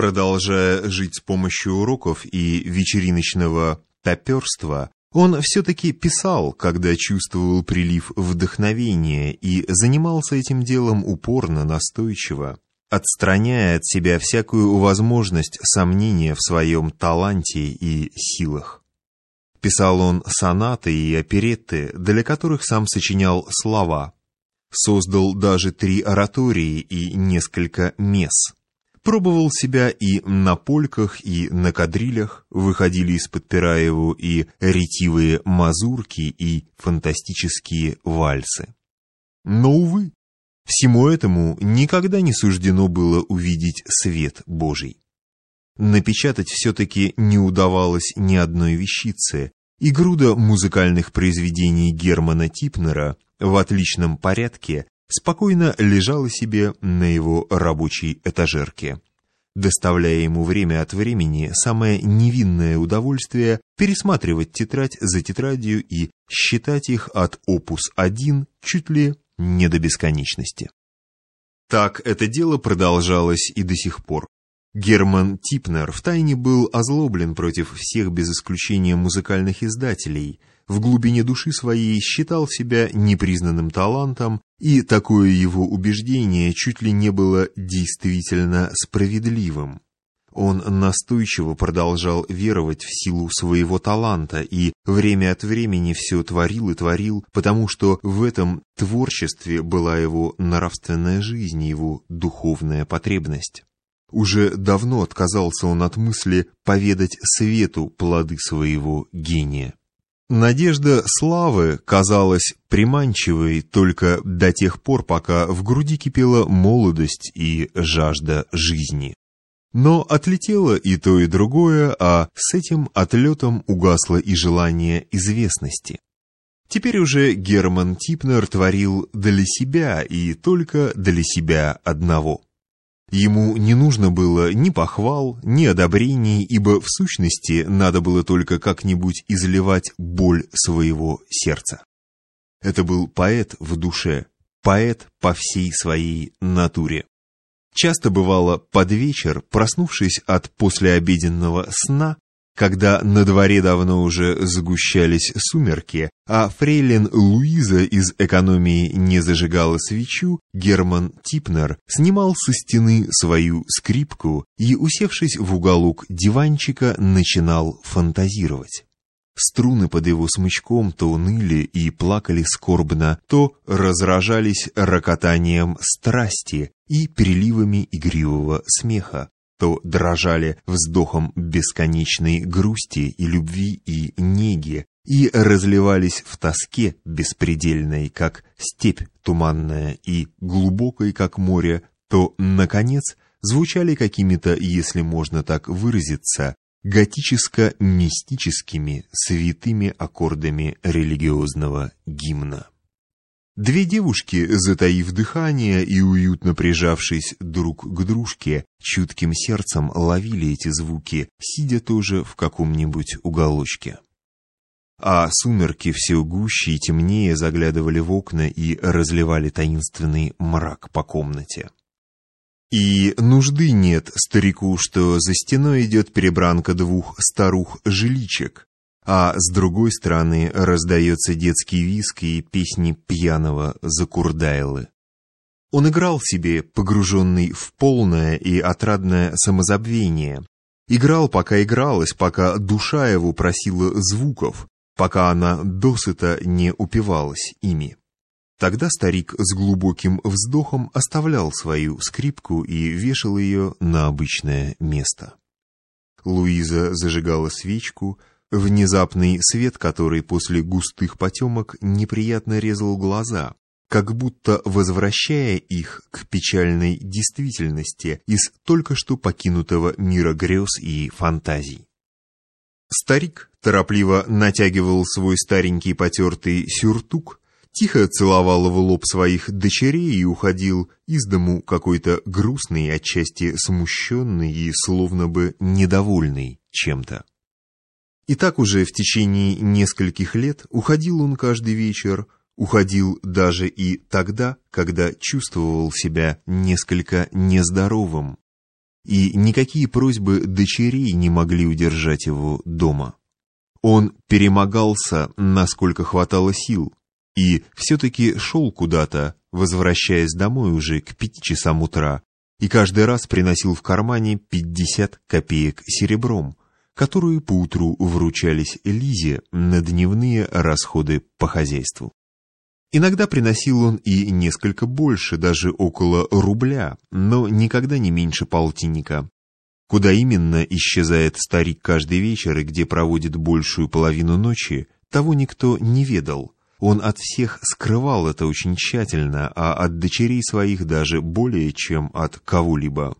Продолжая жить с помощью уроков и вечериночного топерства, он все-таки писал, когда чувствовал прилив вдохновения и занимался этим делом упорно, настойчиво, отстраняя от себя всякую возможность сомнения в своем таланте и силах. Писал он сонаты и оперетты, для которых сам сочинял слова. Создал даже три оратории и несколько мес. Пробовал себя и на польках, и на кадрилях, выходили из-под пера его и ретивые мазурки, и фантастические вальсы. Но, увы, всему этому никогда не суждено было увидеть свет Божий. Напечатать все-таки не удавалось ни одной вещицы, и груда музыкальных произведений Германа Типнера в отличном порядке спокойно лежала себе на его рабочей этажерке, доставляя ему время от времени самое невинное удовольствие пересматривать тетрадь за тетрадью и считать их от опус 1 чуть ли не до бесконечности. Так это дело продолжалось и до сих пор. Герман Типнер втайне был озлоблен против всех без исключения музыкальных издателей – в глубине души своей считал себя непризнанным талантом, и такое его убеждение чуть ли не было действительно справедливым. Он настойчиво продолжал веровать в силу своего таланта и время от времени все творил и творил, потому что в этом творчестве была его нравственная жизнь, его духовная потребность. Уже давно отказался он от мысли поведать свету плоды своего гения. Надежда славы казалась приманчивой только до тех пор, пока в груди кипела молодость и жажда жизни. Но отлетело и то, и другое, а с этим отлетом угасло и желание известности. Теперь уже Герман Типнер творил для себя и только для себя одного. Ему не нужно было ни похвал, ни одобрений, ибо в сущности надо было только как-нибудь изливать боль своего сердца. Это был поэт в душе, поэт по всей своей натуре. Часто бывало под вечер, проснувшись от послеобеденного сна, когда на дворе давно уже сгущались сумерки, а фрейлин Луиза из экономии не зажигала свечу, Герман Типнер снимал со стены свою скрипку и, усевшись в уголок диванчика, начинал фантазировать. Струны под его смычком то уныли и плакали скорбно, то разражались рокотанием страсти и переливами игривого смеха то дрожали вздохом бесконечной грусти и любви и неги, и разливались в тоске беспредельной, как степь туманная и глубокой, как море, то, наконец, звучали какими-то, если можно так выразиться, готическо-мистическими святыми аккордами религиозного гимна. Две девушки, затаив дыхание и уютно прижавшись друг к дружке, чутким сердцем ловили эти звуки, сидя тоже в каком-нибудь уголочке. А сумерки все гуще и темнее заглядывали в окна и разливали таинственный мрак по комнате. И нужды нет старику, что за стеной идет перебранка двух старух-жиличек, а с другой стороны раздается детский виск и песни пьяного Закурдайлы. Он играл себе, погруженный в полное и отрадное самозабвение. Играл, пока игралась, пока душа его просила звуков, пока она досыта не упивалась ими. Тогда старик с глубоким вздохом оставлял свою скрипку и вешал ее на обычное место. Луиза зажигала свечку, Внезапный свет, который после густых потемок неприятно резал глаза, как будто возвращая их к печальной действительности из только что покинутого мира грез и фантазий. Старик торопливо натягивал свой старенький потертый сюртук, тихо целовал в лоб своих дочерей и уходил из дому какой-то грустный, отчасти смущенный и словно бы недовольный чем-то. И так уже в течение нескольких лет уходил он каждый вечер, уходил даже и тогда, когда чувствовал себя несколько нездоровым, и никакие просьбы дочерей не могли удержать его дома. Он перемогался, насколько хватало сил, и все-таки шел куда-то, возвращаясь домой уже к пяти часам утра, и каждый раз приносил в кармане 50 копеек серебром, которые поутру вручались Лизе на дневные расходы по хозяйству. Иногда приносил он и несколько больше, даже около рубля, но никогда не меньше полтинника. Куда именно исчезает старик каждый вечер и где проводит большую половину ночи, того никто не ведал. Он от всех скрывал это очень тщательно, а от дочерей своих даже более, чем от кого-либо.